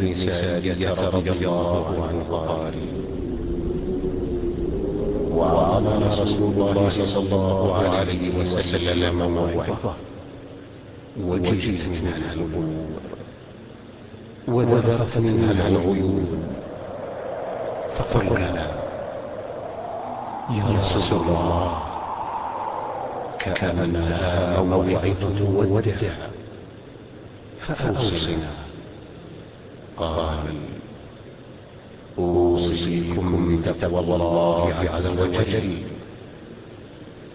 بن سالية رضي الله عنه قال وعظنا رسول الله صلى الله عليه وسلم موعظة وجدت منها الأمور وذرت منها العيون فقلنا يا رسول الله كأنها موعظة ودع فأوصنا۔ قال أوصيكم بتقوى الله عز وجل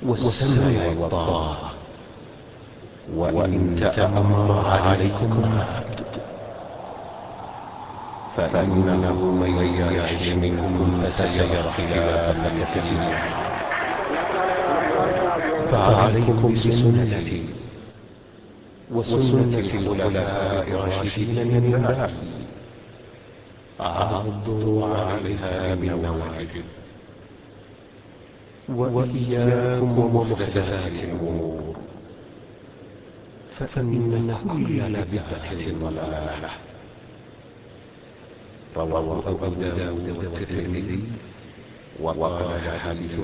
والسمع والطاعة. وإن تأمر عليكم عبد فإنه من يعيش منكم فسيرى خلافا كثيرا فعليكم بسنتي وسنة الخلفاء الراشدين من بعدي. عضوا عليها من بالنواجد وإياكم ومحدثات الأمور فإن كل بدعة ضلالة رواه أبو داود والترمذي وقال حديث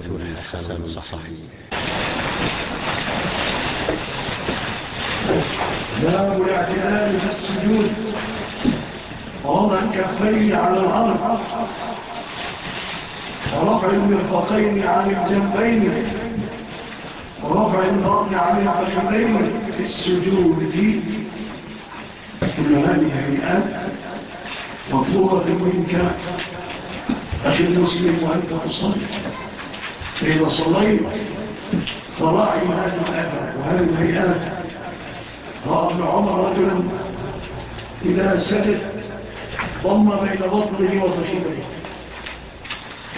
حسن صحيح باب الاعتدال في السجود ووضع كفيه على الأرض. ورفع المرفقين عن الجنبين. ورفع البطن عن الفخذين في السجود. كل هذه هيئات مطلوبة منك. أخي المسلم وأنت تصلي. فإذا صليت فراعي هذا الأدب وهذه الهيئات. رأى ابن عمر رجلا إذا سجد ضم بين بطنه وفشيته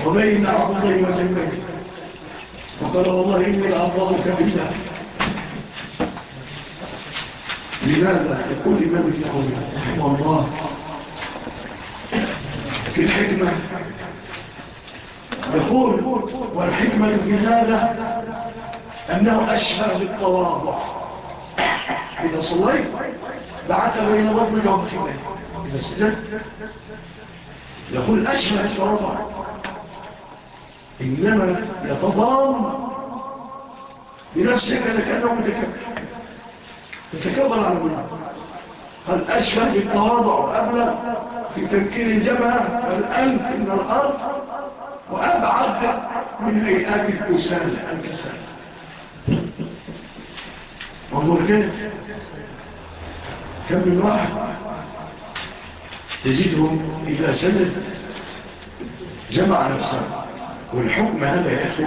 وبين عبده وجنبه وقال والله إني الأفضل كبيرا لماذا؟ يقول إمام النحوي رحمه الله في الحكمة. يقول والحكمة في هذا أنه أشهر بالتواضع. إذا صليت بعث بين بطنك وخشيته. بس يقول أشهد رضع إنما يتضام بنفسك لكأنه متكبر. متكبر على منه هل أشهد التواضع أبلى في تنكير الجبهة فالألف من الأرض وأبعد من هيئات الإنسان الكسال وانظر كيف؟ كم من واحد تزيدهم إذا سلت جمع نفسه والحكم هذا يا أخي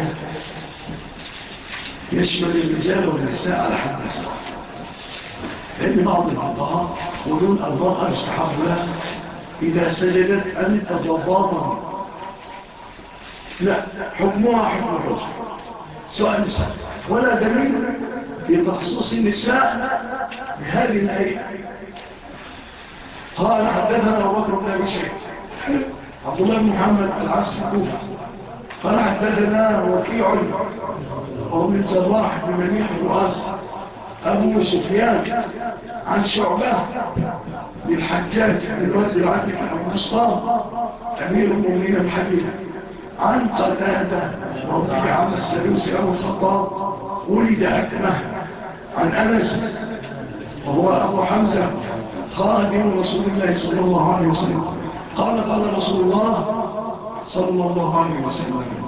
يشمل الرجال والنساء على حد نساء لأن بعض الأعضاء قلون أعضاء يستحب لها إذا سجدت أن تتضاضى لا حكمها حكم الرجل سواء نساء ولا دليل في النساء بهذه الآية. قال حدثنا أبو بكر بن أبي شيخ عبد الله بن محمد العبس قال حدثنا وكيع وهو من صلاح بن منيح الرؤاس أبو سفيان عن شعبة للحجاج الوزير عبد أبو مصطفى أمير المؤمنين الحديد عن قتادة رضي عم السلوس أبو الخطاب ولد أكمه عن أنس وهو أبو حمزة. خادم رسول الله صلى الله عليه وسلم۔ قال قال رسول الله صلى الله عليه وسلم۔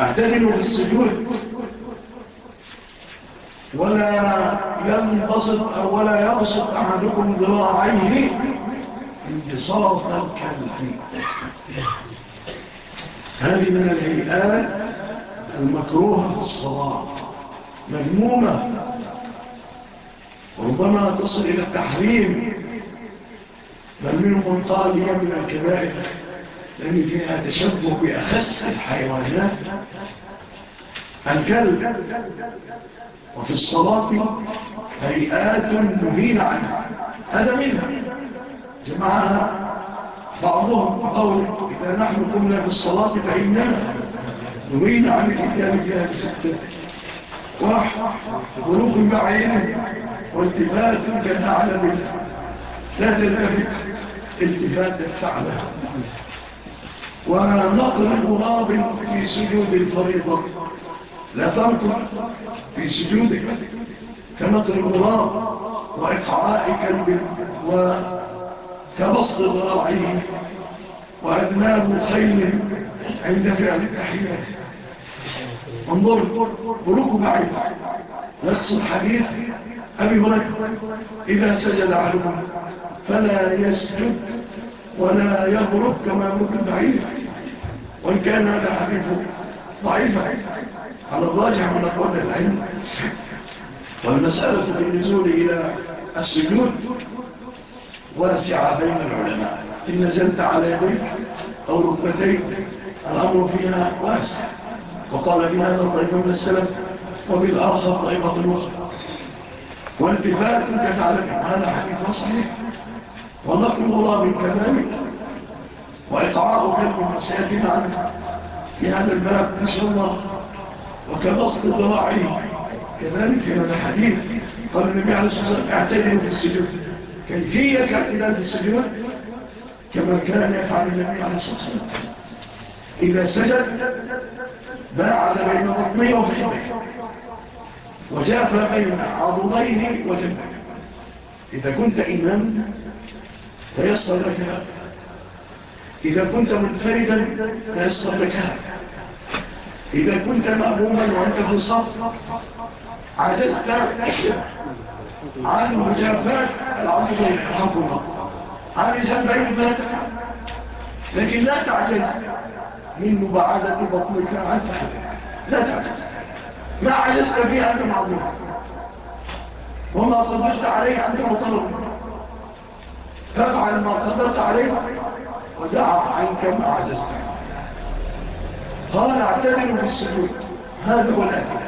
اعتدلوا في السجود۔ ولا ينبسط ولا يبسط أحدكم ذراعيه انبساط الكلب. هذه من الهيئات المكروهة في الصلاة مذمومة. ربما تصل إلى التحريم بل منهم قال هي من الكبائر لأن فيها تشبه بأخس الحيوانات الكلب وفي الصلاة هيئات مهينة عنها. هذا منها. جمعها بعضهم قول إذا نحن قمنا في الصلاة فإننا مهينة عن الكتاب فيها بستة. وحروف خلوق بعينه والتفات الجنة على بيته لا تلتفت التفات الثعلة ونقر المراب في سجود الفريضة. لا تركب في سجودك كنقر المراب وإقعاء كلب وكبصد ذراعه وأدناب خيل عند فعل تحياته انظر قلوك بعيد نص الحديث. أبي هريرة إذا سجد عدوه فلا يسجد ولا يغرب كما ممكن بعيد. وإن كان هذا حديث ضعيفا على الراجع من أقوال العلم. والمسألة بالنزول إلى السجود واسعة بين العلماء. إن نزلت على يديك أو ركبتيك الأمر فيها واسع. وقال بهذا الطريق من السلام وبالآخر طريقة الوصف والتفات كتعلم هذا حديث صحيح ونقل الله من كذلك وإقعاء كلمة سيأتينا عنه في هذا الباب بسم الله. وكبسط الضراعي كذلك في هذا الحديث قال النبي عليه الصلاة والسلام اعتدلوا في السجن كيفية اعتدال في السجن كما كان يفعل النبي عليه الصلاة والسلام. إذا سجد باع على بين الركبين وصدره وجاف بين عضديه وجنبه إذا كنت إماما تيسر لك. هذا إذا كنت منفردا تيسر لك. هذا إذا كنت مأموما وأنت في الصف عجزت عن مجافات العضدين الحكومة عن جنبين لكن لا تعجز. من مباعدة بطنك عن لا تعجز لا عجزت فيه أنت معظم وما صدرت عليه أنت مطلوب فافعل ما قدرت عليه ودع عنك ما عجزت. قال اعتذر في السجود. هذا هو الأكل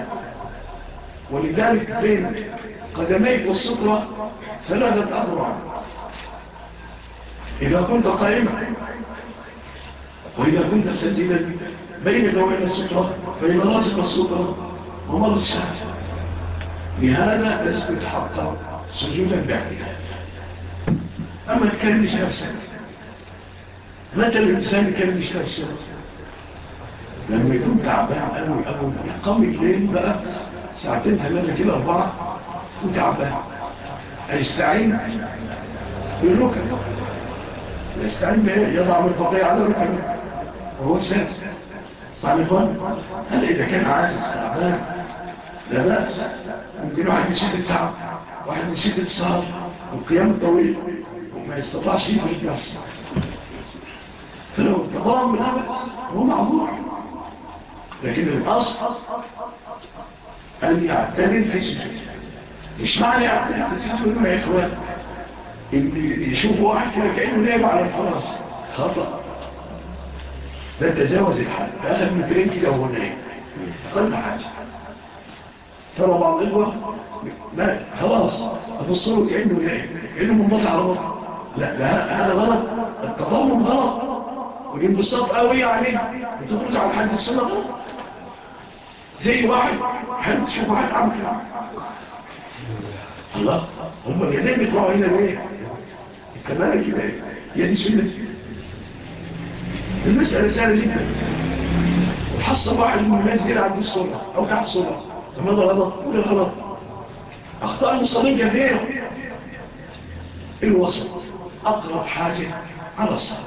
ولذلك بين قدميك والسطرة ثلاثة أبرع. إذا كنت قائمة وإذا كنت سجدا بينك وبين السطرة فإن راسك السطرة ومر الساعة. لهذا تسكت حقا سجودا بعدها. أما تكلمش نفسك متى الإنسان يكلمش نفسه لما يكون تعبان أبو أبو يقوم الليل بقى ساعتين ثلاثة كده أربعة يكون تعبان هيستعين بالركب يستعين بإيه؟ يضع مرتقية على ركبه هو سنس طبعا إخوان هل إذا كان عاجز تعبان لا بأس ممكن واحد يشيد التعب واحد يشيد الصار والقيام الطويل وما يستطعش يبرد نفسه فلو التضام لا بأس هو معمور لكن الأصل أن يعتني في سجن مش معنى يعتني في سجن يا إخوان يشوف واحد كأنه نايم على الفراس خطأ لا تجاوز الحد هذا من كريم كده هناك أقل حاجة. ترى بعض الإخوة لا خلاص أفصلوا كأنه ليه كأنه منبط على بطن لا لا هذا غلط. التضمن غلط. والانبساط قوي عليه بتخرج على حد السنة غلط. زي واحد حد شوف واحد عم كده الله هم اليدين بيطلعوا هنا ليه؟ الكمال كده هي دي سنة. المسألة سهلة جدا. وحصل واحد من الناس يلعب دي الصلاة أو تحت الصلاة فماذا هذا غلط كل غلط. أخطاء المصابين جميعا الوسط أقرب حاجة على الصحة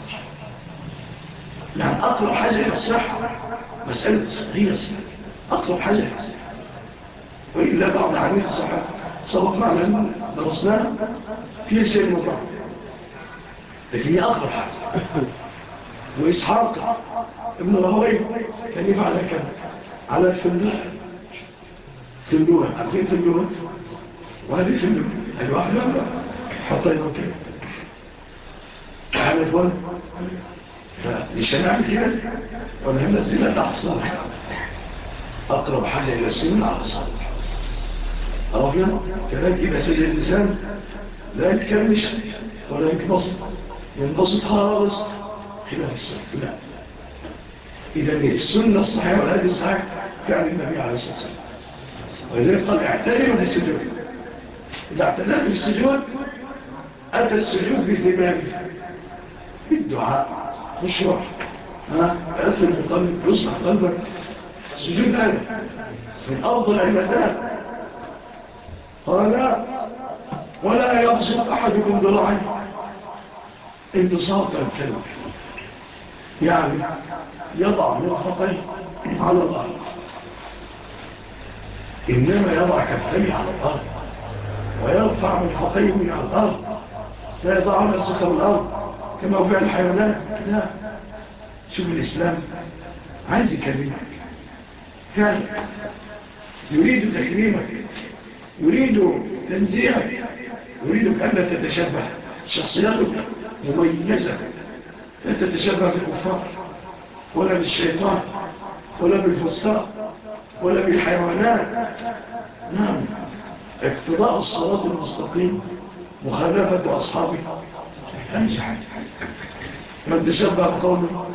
لأن يعني أقرب حاجة على الصحة مسألة صغيرة صحيحة أقرب حاجة على الصحة. وإلا بعض عميل الصحة صبق معنا درسناها في سير مطلع لكن هي أقرب حاجة. وإسحاق ابن رهوي كان على كان على الفندوق فندوق عارفين فندوق وهذه فندوق الواحدة حطينا كده تعالى فوق مش هنعمل كده ولا هنزلها تحت الصالح أقرب حاجة إلى السنة على الصالح ربنا كذلك إذا سجل الإنسان لا يتكلمش ولا ينبسط. ينبسط خالص. اتباع السنة لا إذن السنة الصحيحة والهدي الصحيح فعل يعني النبي عليه الصلاة والسلام. ولذلك قال اعتدلوا في السجود إذا اعتدلت في السجود أتى السجود بثمامه بالدعاء. والشرح في المطلب يصلح قلبك السجود هذا من أفضل العبادات. قال ولا يبسط أحدكم ضلعه انتصاف كلمة يعني يضع مرفقيه على الأرض. إنما يضع كفيه على الأرض ويرفع مرفقيه من الأرض لا يضع نفسك على الأرض كما فعل الحيوانات. لا. شوف الإسلام عايز يكلمك. كان يريد تكريمك يريد تنزيعك يريدك أن تتشبه شخصياتك مميزة. لا تتشبه بالكفار ولا بالشيطان ولا بالفساق ولا بالحيوانات. نعم اقتضاء الصلاة المستقيم مخالفة أصحابه. أنجح من تشبه قوم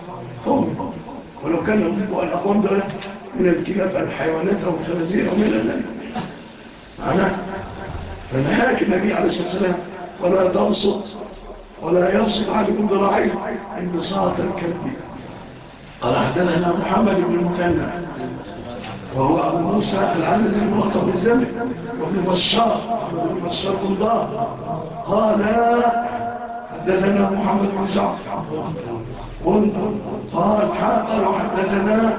قوم ولو كان يطلق أقوم بلد من الكلاب الحيوانات أو الخنازير أو من الله معناه فنهاك النبي عليه الصلاة والسلام ولا تنصد ولا ينصب عليكم ذراعي انبساط الكلب. قال حدثنا محمد بن المثنى وهو أبو موسى العنزي الملقب بالزمن وابن بشار وابن بشار قنضار قال حدثنا محمد بن جعفر. قال حقر وحدثنا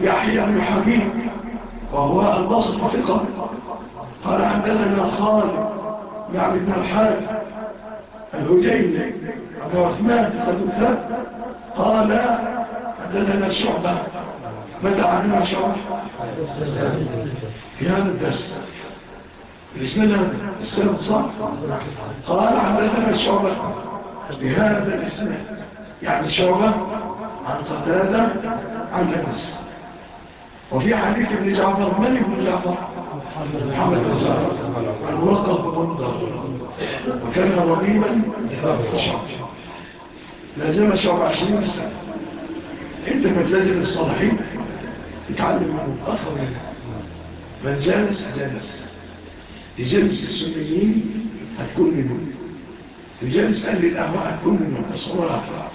يحيى بن حبيب وهو البصر فقه قال حدثنا خالد يعني ابن الحاج الهجين أبو عثمان الثلاثة قال حدثنا الشعبة متى عدنا الشعبة في هذا الدرس. الإسلام السلام صح؟ قال حدثنا الشعبة بهذا الاسم. يعني شعبة عن قتادة عن نفس وفي حديث ابن جعفر من ابن جعفر؟ محمد الوقت بمنظر وكان رقيبا لازم الشعب عشرين سنة انت ما تلازم الصالحين اتعلم من الآخر من جالس جالس تجالس السنيين هتكون منهم تجالس أهل الأهواء هتكون منهم الصلاة الأخرى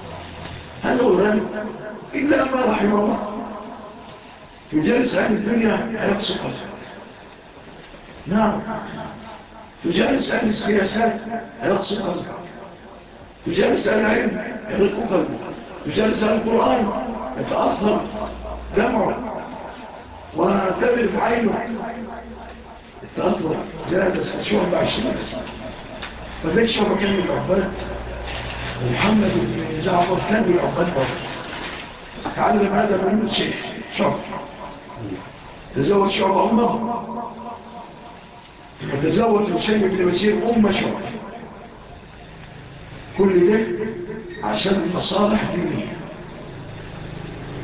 هل هو الغالب إلا ما رحمه الله تجالس أهل الدنيا هيفسقها نعم تجالس عن السياسات يقصد قلبك تجالس عن العلم يرق قلبك تجالس عن القرآن يتأثر دمعه وتبر في عينه التأثر جالس شهر بعشرين فذلك شهر كان العباد ومحمد بن جعفر كان بالعباد تعلم هذا من شيخ شعب تزوج شعب أمه فتزوج حسين بن وزير أم شعر كل ده عشان مصالح دينية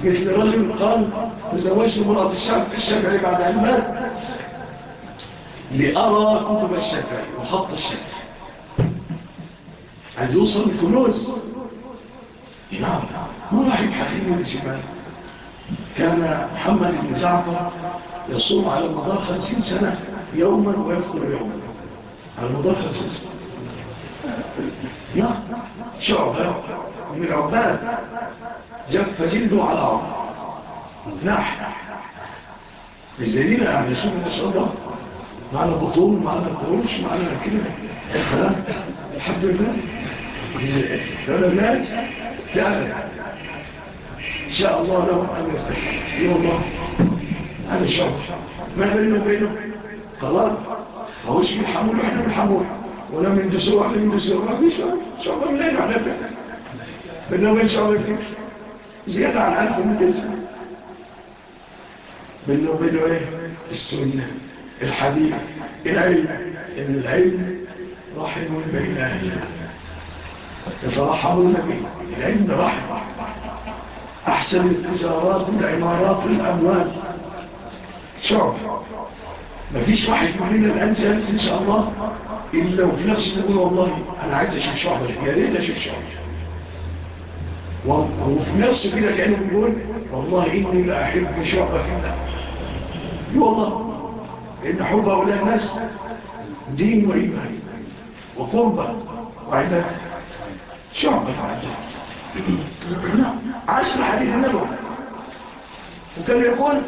مثل رجل قال تزوجت مرأة الشعب الشافعي بعد أن مات لأرى كتب الشافعي وخط الشافعي عايز يوصل الكنوز نعم هو راح يبحثين من كان محمد بن زعفر يصوم على مدار خمسين سنة يوما ويفطر يوما الموضوع لا شعبة من العباد. جف جلده على عرض نح الزليل يعني سوء المصادة معنا بطول معنا قروش معنا كده. الحمد لله. لولا الناس تعلم إن شاء الله لهم أن يفتح يوم الله هذا شعب. ما بينه وبينه؟ خلاص هو في الحمول إحنا الحمول ولا من دسوة إحنا من دسوة ما فيش إن شاء الله من اين إحنا فيه بالنوبة شاء الله فيه زيادة عن ألف من دسوة بدنا له إيه؟ السنة الحديث العلم. إن العلم رحم بين اهلنا يترحمون النبي. العلم رحم أحسن التجارات والعمارات والأموال شعب. مفيش واحد مننا الآن جالس إن شاء الله إلا وفي نفسه يقول والله أنا عايز أشوف شعبة يا ريت أشوف شعبة وفي نفسه كده كأنه بيقول والله إني لا أحب شعبة في الله والله إن حب أولاد الناس دين وإيمان وقربة وعبادة. شعبة عبادة عشر حديث النبوة وكان يقول؟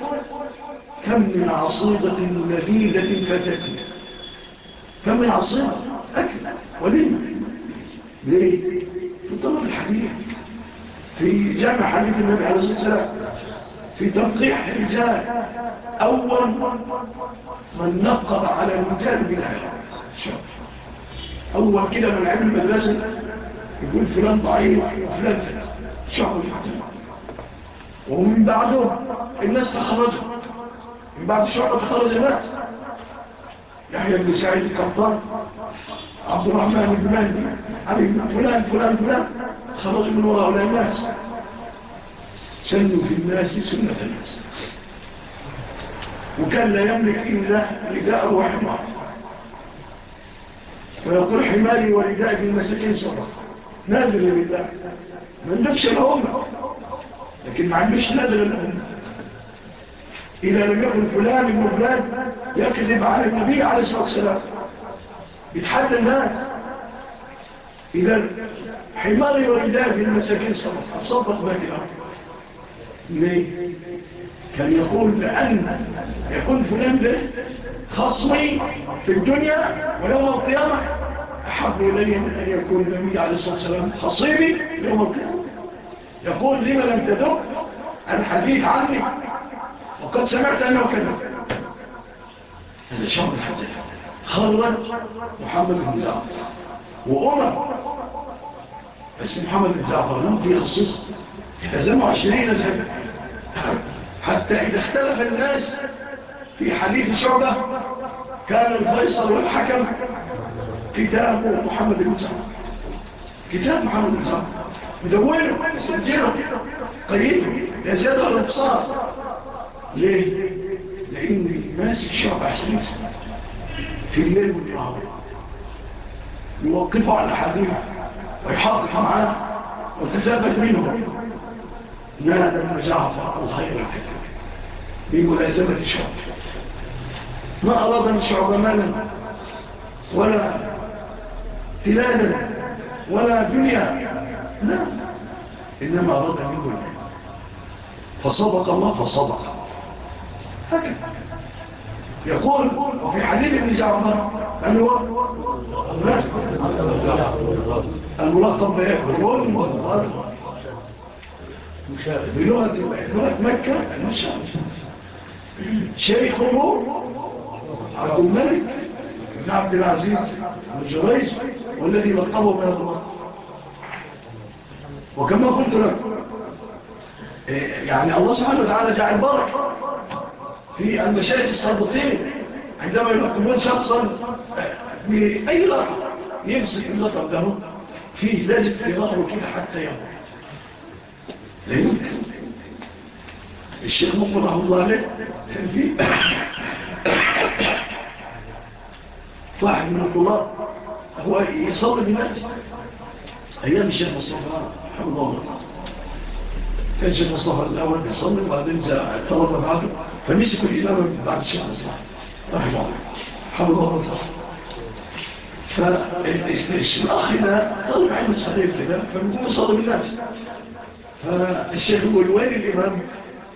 كم من عصيدة لذيذة فاتتني. كم من عصيدة أكل. وليه؟ ليه؟ في طلب الحديث. في جامع حديث النبي عليه الصلاة والسلام. في تنقيح الرجال. أول من نقض على الرجال بالحديث أول كده من علم المدرسة. يقول فلان ضعيف وفلان شعر الحديث. ومن بعده الناس تخرجوا. من بعد شعبة تخرج الناس. يحيى بن سعيد القطار عبد الرحمن بن مهدي علي بن فلان فلان فلان. خرجوا من وراء هؤلاء الناس. سنوا في الناس سنة الناس. وكان لا يملك إلا رداء وحمار ويقول حماري ورداء في المساكين صدق نادر بالله. من نفس الأمة. لكن ما عندوش نادر لهم إذا لم يكن فلان ابن فلان يكذب على النبي عليه الصلاة والسلام. يتحدى الناس. إذا حماري ورداء في المساكين صدق أتصدق باقي الأرض. ليه؟ كان يقول لأن يكون فلان ده خصمي في الدنيا ويوم القيامة. أحب إلي أن يكون النبي عليه الصلاة والسلام خصيبي يوم القيامة. يقول لما لم تدق الحديث عني. وقد سمعت أنه كذب. هذا شر الحديث. خلط محمد بن زعفر وأمر بس محمد بن زعفر لم يخصص. يلزموا عشرين سنة حتى إذا اختلف الناس في حديث شعبة كان الفيصل والحكم كتاب محمد بن زعفر كتاب محمد بن زعفر مدونه مسجله قريب يزيد زيادة ولا ليه؟ لأن ماسك شعب عشرين في الليل والنهار. يوقفه على حديث ويحقق معاه وتزادك منه نال المجاعفة الخير الكثير بملازمة الشعب. ما أراد من شعب مالا ولا تلالا ولا دنيا. لا. إنما أراد أن العلم فصدق الله فصدق. هكذا يقول وفي حديث ابن جعفر أنه الملقب بإيه؟ مشارك بلغة مكة شيخ شيخه عبد الملك بن عبد العزيز بن جريج والذي لقبه من وكما قلت لك إيه، يعني الله سبحانه وتعالى جعل بركة في المشاهد الصادقين عندما يمكنون شخصا آه، بأي لطر يمسك اللطر ده فيه لازم في ظهره كده حتى يموت. لا يمكن. الشيخ مقبل رحمة الله عليه كان فيه واحد من الطلاب هو يصلي بنفسه. أيام الشيخ مصطفى حمد الله كان الشيخ مصطفى الأول بيصلي وبعدين طلب بعده فمسكوا الإمام بعد الشيخ مصطفى رحمه الله. حمد الله فالإشراح هنا طلب علم الصحيح كده فبيقوم صلى الناس فالشيخ يقول وين الإمام؟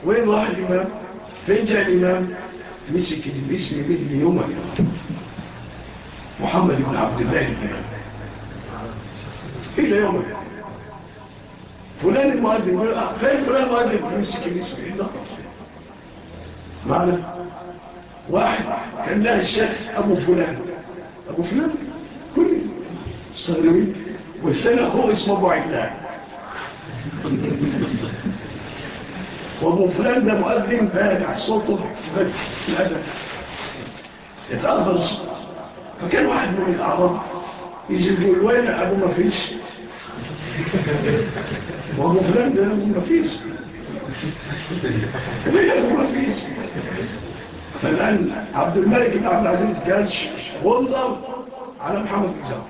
وين راح الإمام؟ فين جاء الإمام؟ مسك الاسم من يومك محمد بن عبد الله. الإمام إلى يوم فلان المؤلف فين فلان المؤلف يمسك الاسم إلا معنا واحد كان له الشيخ أبو فلان أبو فلان كل صغيرين والثاني هو اسمه أبو عدنان وابو فلان ده مؤذن بارع صوته في الأدب يتأخر الصوت فكان واحد من الأعراب يجي يقول وين أبو ما فيش وهو فلان ده مفيش ليه مفيش فالآن عبد الملك بن عبد العزيز قال والله على محمد بن زهر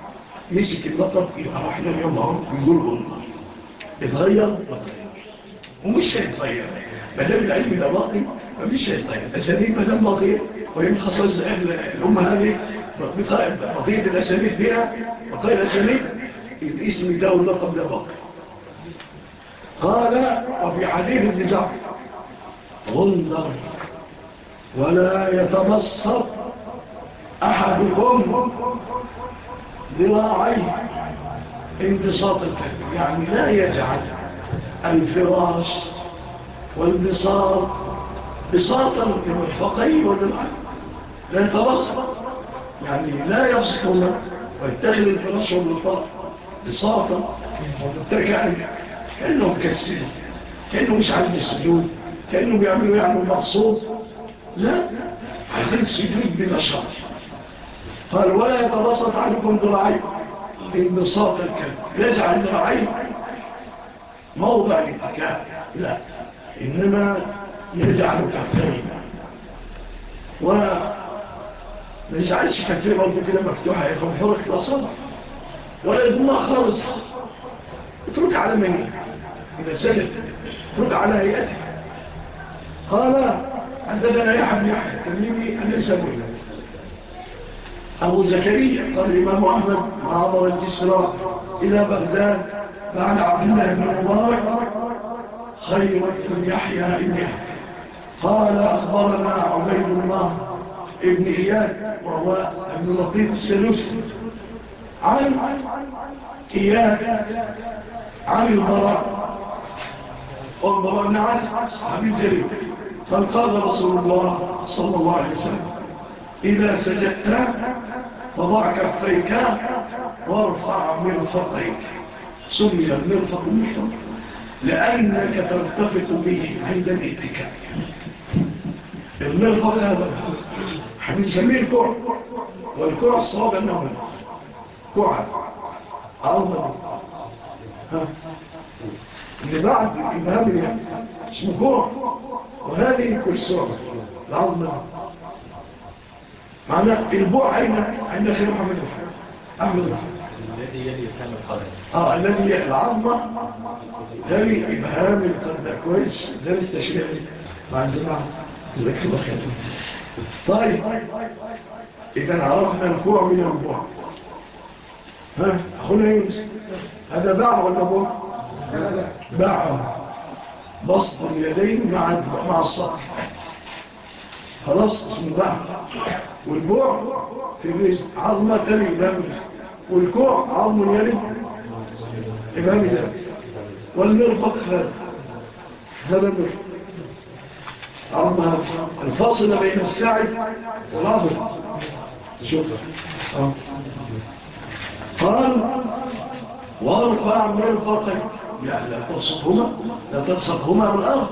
مسك اللقب يبقى إحنا اليوم اهو بنقول والله اتغير ما ومش هيتغير ما دام العلم ده باقي مفيش هيتغير اساليب ما دام باقيه ويمكن خصائص الامه هذه بقيه الاساليب فيها بقيه الاساليب الاسم ده واللقب ده بقر قال وفي حديث ابن جعفر انظر ولا يتبصر أحدكم ذراعيه انبساط الكلب. يعني لا يجعل الفراش والبساط بساطا للفقي وللعين. لا يتبصر يعني لا يبسطنا ويتخذ الفراش والبطاق بساطة وبالتكعب كأنه مكسر كأنه مش عايز السجود كأنه بيعملوا يعمل مقصود. لا عايزين سجود بلا شرح قال ولا يتبسط عليكم دراعي بانبساط الكلب. يجعل ذراعيه موضع الاتكاء. لا إنما يجعل كفتين ولا ما يجعلش كفين برضو كده مفتوحة يكون حرك الأصابع. ولا يضمها خالص. اترك على من إذا سجد اترك على هيئته. قال عندنا يحيى بن يحيى التميمي أن يسمونه أبو زكريا قال الإمام أحمد عبر الجسر إلى بغداد بعد عبد الله بن مبارك خير من يحيى إن يحيى. قال أخبرنا عبيد الله ابن إياد وهو ابن لطيف السلوسي. عن إياه عن البراء والبراء بن عاص أبي جرير فانقاذ رسول الله صلى الله عليه وسلم إذا سجدت فضع كفيك وارفع مرفقيك سمي المرفق المرفق لأنك ترتفق به عند الاتكاء المرفق هذا هنسميه الكرة والكرة الصواب أنه منه تعب عوضة اللي بعد الإمام اسمه كوع وهذه كل سعبة العظمة معنى البوع اين عند الشيخ محمد أحمد الذي يلي إبهام القدر آه الذي يلي العظمة يلي إبهام القدر كويس ده التشريع مع الجماعة جزاك الله خير طيب إذا عرفنا الكوع من البوع أخونا يونس. هذا باعه ولا باع باعه. بسط اليدين مع مع الصقر خلاص اسمه باعه. والبوع في بيز عظمة تري دم والكوع عظم يلي امام ده والمرفق هذا هذا المرفق الفاصلة بين الساعد والعظم. شكرا. قال وارفع من فقك يعني لا تقصفهما لا تقصفهما من الأرض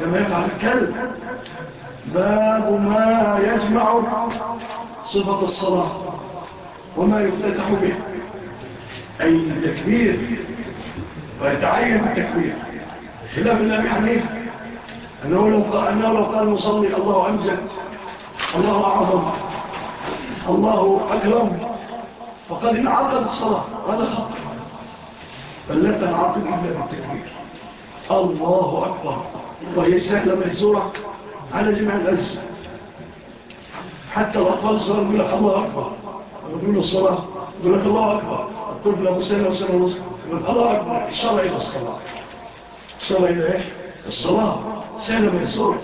كما يفعل الكلب. باب ما يجمع صفة الصلاة وما يفتتح به. أي التكبير ويتعين التكبير خلاف الله بحنيف أنه لو قال, أنه لو قال الله أنزل الله أعظم الله أكرم. فقد انعقد الصلاة. هذا خطر بل لا تنعقد إلا بالتكبير. الله أكبر. وهي سهلة مهزورة على جمع الأجزاء. حتى الأطفال صاروا يقول لك الله أكبر. ويقول الصلاة يقول لك الله أكبر. الطفل لك سنة وسنة ونص يقول الله أكبر. الشرع إلى الصلاة. الشرع إلى إيش؟ الصلاة. سهلة مهزورة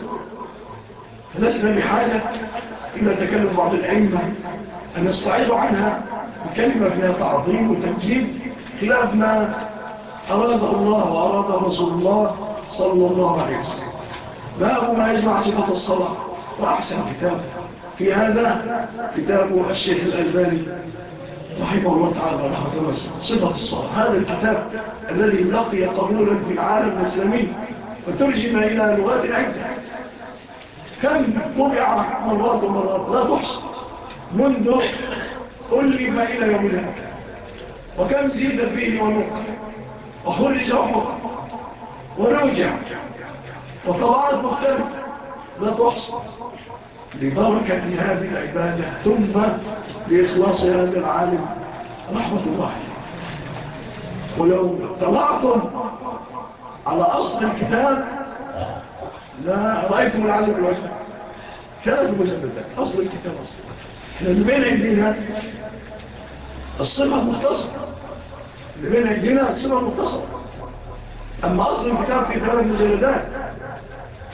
فلسنا بحاجة إلا تكلم بعض العلم أن نستعيد عنها كلمة فيها تعظيم وتمجيد خلاف ما أراد الله وأراد رسول الله صلى الله عليه وسلم. ما هو ما يجمع صفة الصلاة؟ وأحسن كتاب. في هذا كتاب الشيخ الألباني رحمه الله تعالى ورحمة الله. صفة الصلاة. هذا الكتاب الذي لقي قبولا في العالم الإسلامي وترجم إلى لغات العدة. كم طبع مرات ومرات. لا تحصى. منذ قل لي ما إلى يوم الهاتف وكم زيد فيه ونقر وخرج عمر ونوجع وطلعات مختلفة. لا تحصى لبركة هذه العبادة. ثم لإخلاص هذا العالم. رحمة الله. ولو طلعتم على أصل الكتاب. لا رأيتم العزب الوجه. كانت مجددك أصل الكتاب أصل الكتاب اللي بين أيدينا الصفة مختصرة اللي بين أيدينا الصفة مختصرة أما أصل الكتاب في ثلاث مجلدات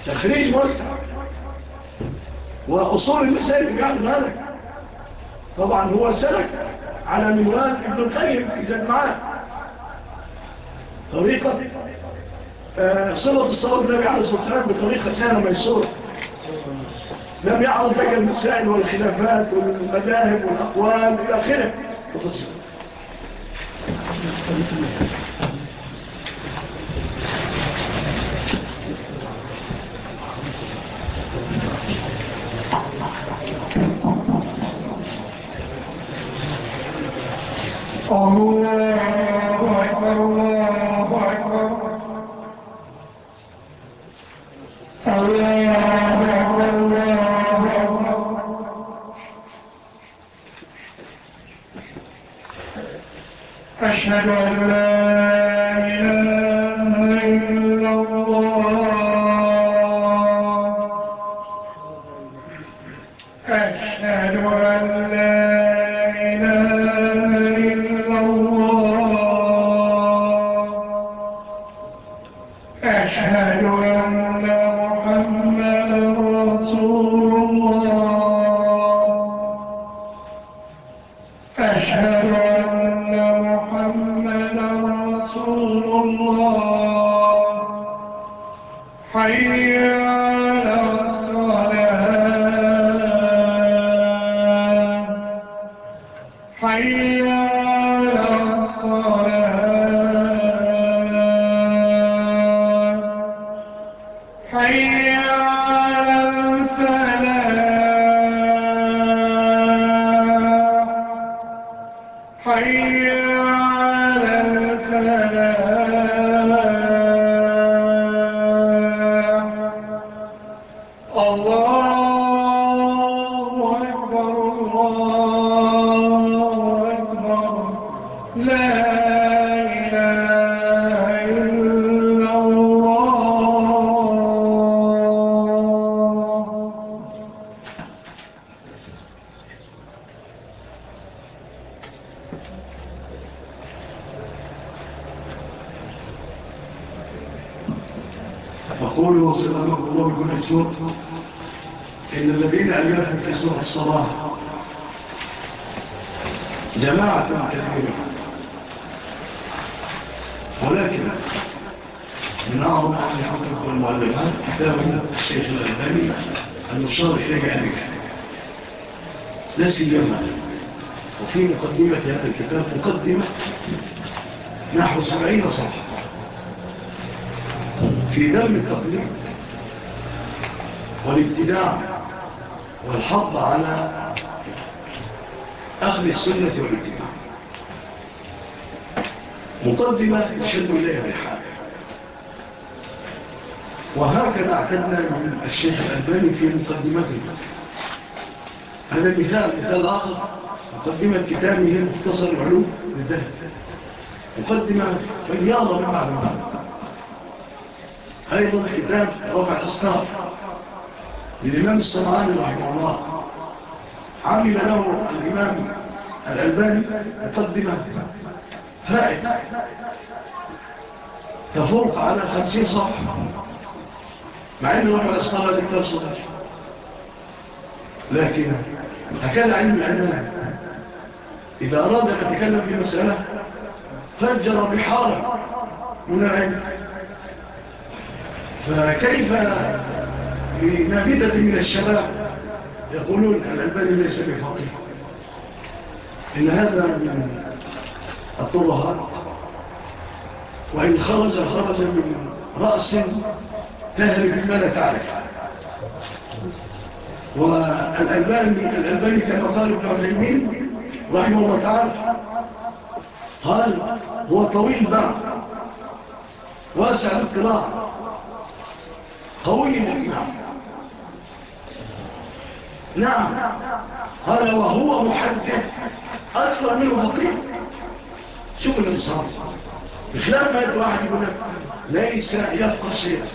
تخريج مستع وأصول المسائل بجعل ذلك طبعا هو سلك على منوات ابن القيم في زد معاه. طريقة آه، صلة الصلاة النبي عليه الصلاة والسلام بطريقة سهلة ميسورة لم يعرض لك المسائل والخلافات والمذاهب والأقوال إلى آخره. وتصل أشهد أن لا قوله وصلهم الله بكل سوء إن الذين أجافوا في صلح الصلاة جماعة كثيرة ولكن من أعظم أن يحقق المعلمات كتاب الشيخ الألباني أن يشار إليه ذلك لا سيما وفي مقدمة هذا الكتاب مقدمة نحو سبعين صفحة. في دم التقليد والابتداع والحض على أخذ السنة والابتداع. مقدمة يشد إليها الحال وهكذا أعتدنا من الشيخ الألباني في مقدمته. هذا مثال مثال آخر. مقدمة كتابه مختصر العلوم للذهب. مقدمة فلياضة مع المعنى أيضا كتاب رفع أصناف للإمام الصنعاني رحمه الله. عمل له الإمام الألباني مقدمة فائدة تفوق على خمسين صفحة. مع أن رفع الأصناف هذا كتاب لكن أكاد علم العلمان إذا أراد أن يتكلم في مسألة فجر بحارة. من العلم فكيف لنابدة من الشباب يقولون الألباني ليس بفقه إن هذا من الطرها وإن خرج خرج من رأس تهل بما لا تعرف؟ والألباني الألباني كما قال ابن عزيمين رحمه الله تعالى قال هو طويل بعض واسع القراء. قوي الإمام. نعم. قال وهو محدث أكثر منه خطيب شوف الإنسان بخلاف ما يدعو أحد يقول لك ليس يبقى سيرة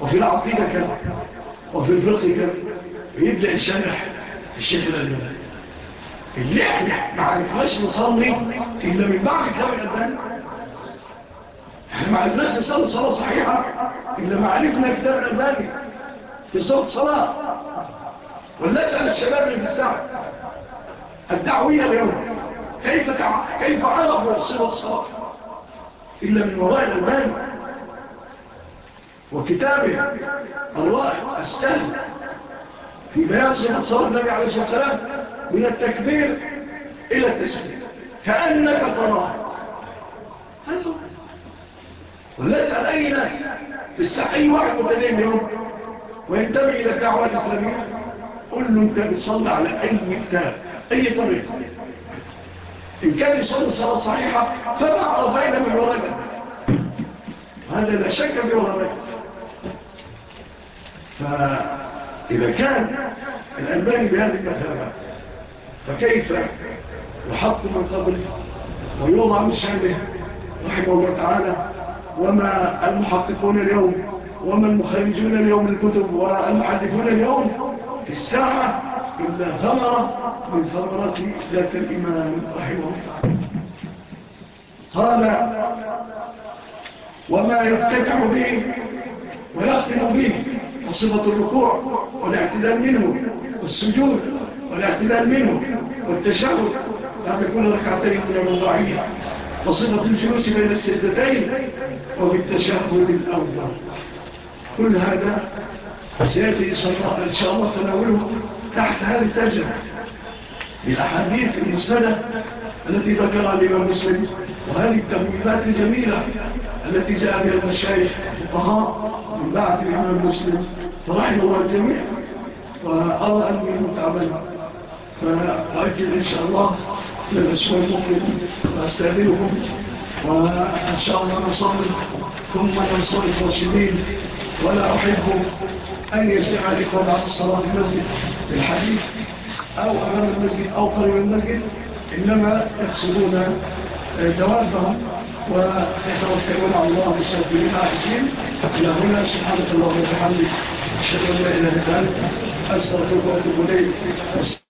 وفي العقيدة كذا. وفي الفقه كذا. ويبدأ يسامح الشيخ الألباني. اللي إحنا ما عرفناش نصلي إلا من بعد كتاب الألباني. إحنا ما عرفناش نصلي صلاة صحيحة. إلا ما عرفنا كتاب الألباني في صوت صلاة. ولنسأل الشباب اللي في الساعة الدعوية اليوم. كيف كيف عرفوا صلاة الصلاة؟ إلا من وراء الألباني وكتابه الله السهل. في بيان صلة صلاة النبي عليه الصلاة والسلام من التكبير إلى التسليم كأنك تراه هذا ولنسأل أي ناس في أي واحد متنين منهم وينتبه إلى الدعوة الإسلامية. قل له أنت بتصلي على أي كتاب أي طريق. إن كان يصلي صلاة صحيحة فما عرفين من ورقة هذا لا شك في ورقة فإذا كان الألباني بهذه المثابة فكيف يحط من قبل ويوضع من رحمه الله تعالى؟ وما المحققون اليوم وما المخرجون اليوم الكتب والمحدثون المحدثون اليوم في الساعة إلا ثمرة من ثمرة ذات الإمام رحمه الله. قال وما يبتدع به ويختم به وصفة الركوع والاعتدال منه والسجود والاعتدال منه والتشهد لا تكون ركعتين من الوضعية وصلة الجلوس بين السجدتين وبالتشهد الأول. كل هذا سيأتي إن شاء الله تناوله تحت هذه التجربة بالأحاديث المسندة التي ذكرها الإمام مسلم وهذه التمويلات الجميلة التي جاء بها المشايخ الطهاء من بعد الإمام مسلم. فرحمه الله الجميع. وأرى أني متعبل فأؤجل إن شاء الله للأسبوع وأستاذنهم وإن شاء الله نصلي ثم ننصلي راشدين ولا أحب أن يجمع لكم عن الصلاة في المسجد الحديث أو أمام المسجد أو قريب المسجد إنما يقصدون دوابهم ويتوكلون على الله بسبب الآحجين إلى هنا سبحانك الله وبحمدك أشهد أن لا إله إلا أنت أستغفرك وأتوب إليك